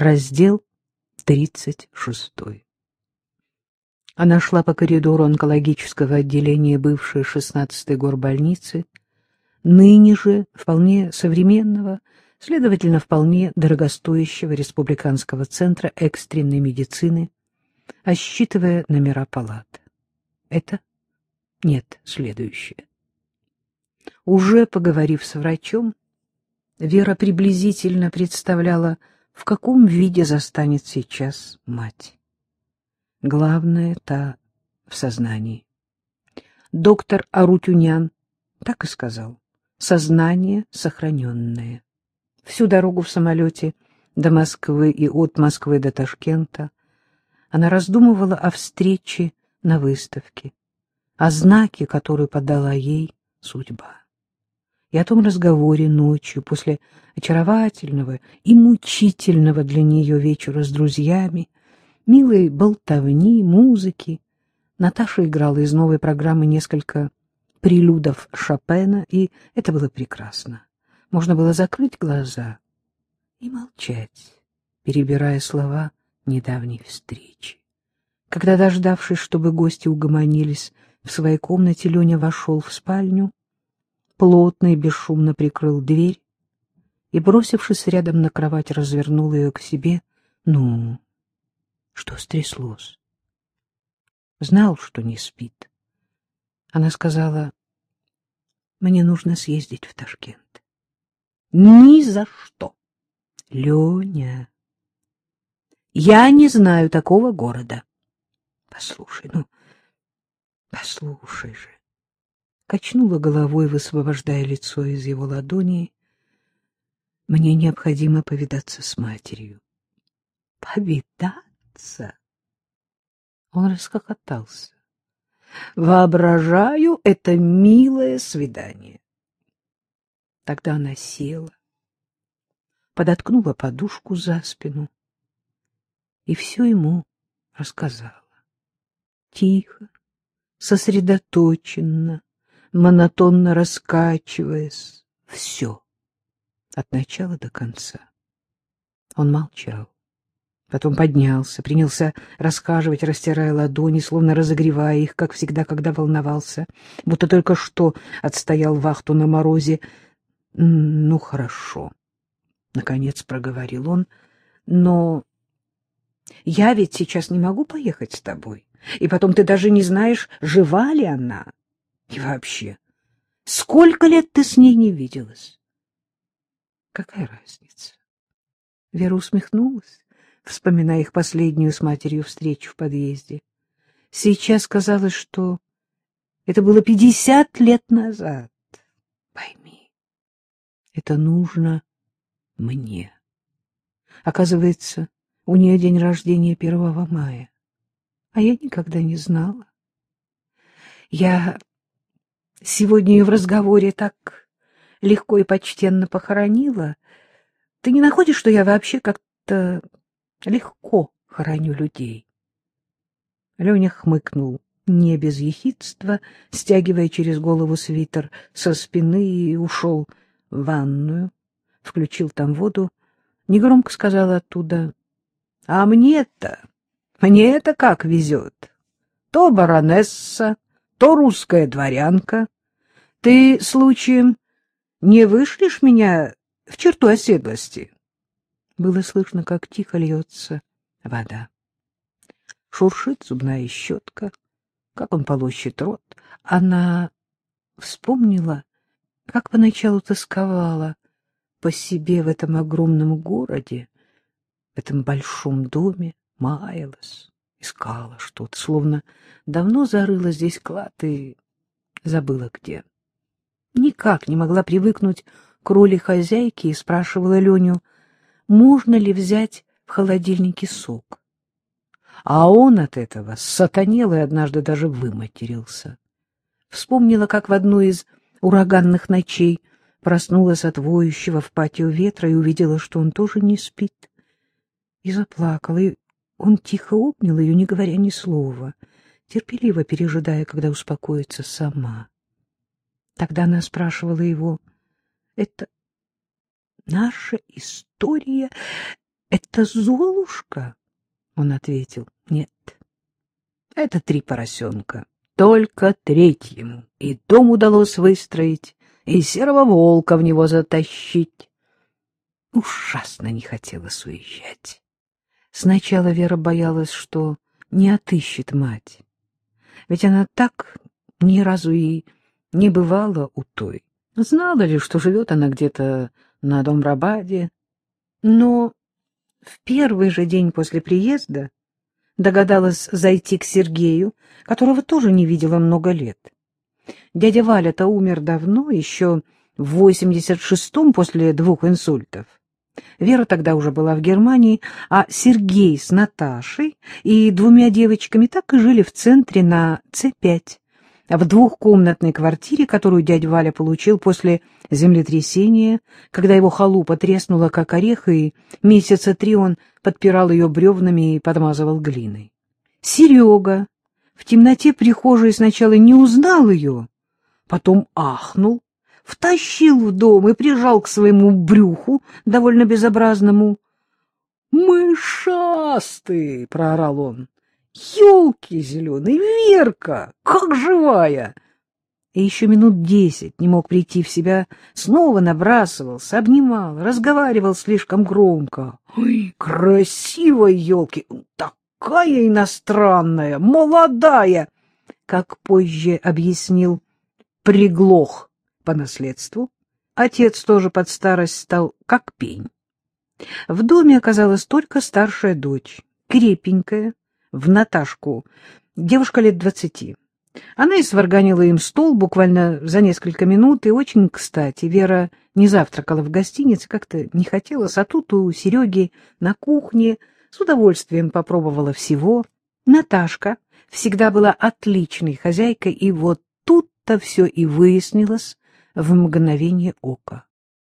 Раздел 36. Она шла по коридору онкологического отделения бывшей 16-й горбольницы, ныне же вполне современного, следовательно, вполне дорогостоящего республиканского центра экстренной медицины, осчитывая номера палат. Это? Нет, следующее. Уже поговорив с врачом, Вера приблизительно представляла, в каком виде застанет сейчас мать. Главное — та в сознании. Доктор Арутюнян так и сказал. Сознание сохраненное. Всю дорогу в самолете до Москвы и от Москвы до Ташкента она раздумывала о встрече на выставке, о знаке, который подала ей судьба и о том разговоре ночью после очаровательного и мучительного для нее вечера с друзьями, милой болтовни, музыки. Наташа играла из новой программы несколько прелюдов Шопена, и это было прекрасно. Можно было закрыть глаза и молчать, перебирая слова недавней встречи. Когда, дождавшись, чтобы гости угомонились в своей комнате, Леня вошел в спальню, плотно и бесшумно прикрыл дверь и, бросившись рядом на кровать, развернул ее к себе. Ну, что стряслось? Знал, что не спит. Она сказала, мне нужно съездить в Ташкент. Ни за что. Леня, я не знаю такого города. Послушай, ну, послушай же качнула головой, высвобождая лицо из его ладони. Мне необходимо повидаться с матерью. Повидаться? Он расхохотался. Воображаю это милое свидание. Тогда она села, подоткнула подушку за спину и все ему рассказала. Тихо, сосредоточенно, монотонно раскачиваясь. Все. От начала до конца. Он молчал. Потом поднялся, принялся расхаживать, растирая ладони, словно разогревая их, как всегда, когда волновался, будто только что отстоял вахту на морозе. — Ну, хорошо, — наконец проговорил он, — но я ведь сейчас не могу поехать с тобой, и потом ты даже не знаешь, жива ли она. И вообще, сколько лет ты с ней не виделась? Какая разница? Вера усмехнулась, вспоминая их последнюю с матерью встречу в подъезде. Сейчас казалось, что это было пятьдесят лет назад. Пойми, это нужно мне. Оказывается, у нее день рождения первого мая, а я никогда не знала. Я Сегодня ее в разговоре так легко и почтенно похоронила. Ты не находишь, что я вообще как-то легко хороню людей? Леня хмыкнул, не без ехидства, стягивая через голову свитер со спины и ушел в ванную, включил там воду, негромко сказал оттуда, — А мне-то, мне это как везет. То баронесса, то русская дворянка. Ты, случаем, не вышлешь меня в черту оседлости? Было слышно, как тихо льется вода. Шуршит зубная щетка, как он полощет рот. Она вспомнила, как поначалу тосковала по себе в этом огромном городе, в этом большом доме, маялась искала что-то, словно давно зарыла здесь клад и забыла где. Никак не могла привыкнуть к роли хозяйки и спрашивала Леню, можно ли взять в холодильнике сок. А он от этого сатанел и однажды даже выматерился. Вспомнила, как в одну из ураганных ночей проснулась от воющего в патио ветра и увидела, что он тоже не спит. И заплакала, и он тихо обнял ее, не говоря ни слова, терпеливо пережидая, когда успокоится сама. Тогда она спрашивала его, «Это наша история? Это Золушка? Он ответил, нет, это три поросенка, только третьему. И дом удалось выстроить, и серого волка в него затащить. Ужасно не хотелось уезжать. Сначала Вера боялась, что не отыщет мать. Ведь она так ни разу и не бывала у той. Знала ли, что живет она где-то на Домрабаде. Но в первый же день после приезда догадалась зайти к Сергею, которого тоже не видела много лет. Дядя Валя-то умер давно, еще в 86-м после двух инсультов. Вера тогда уже была в Германии, а Сергей с Наташей и двумя девочками так и жили в центре на С5, в двухкомнатной квартире, которую дядя Валя получил после землетрясения, когда его халупа треснула, как орех, и месяца три он подпирал ее бревнами и подмазывал глиной. Серега в темноте прихожей сначала не узнал ее, потом ахнул, втащил в дом и прижал к своему брюху, довольно безобразному. «Мышастый!» — проорал он. «Елки зеленые! Верка! Как живая!» И еще минут десять не мог прийти в себя, снова набрасывался, обнимал, разговаривал слишком громко. «Ой, красивая елки! Такая иностранная, молодая!» Как позже объяснил, приглох по наследству. Отец тоже под старость стал как пень. В доме оказалась только старшая дочь, крепенькая, в Наташку, девушка лет двадцати. Она и сварганила им стол буквально за несколько минут, и очень кстати. Вера не завтракала в гостинице, как-то не хотелось, а тут у Сереги на кухне с удовольствием попробовала всего. Наташка всегда была отличной хозяйкой, и вот тут-то все и выяснилось, в мгновение ока.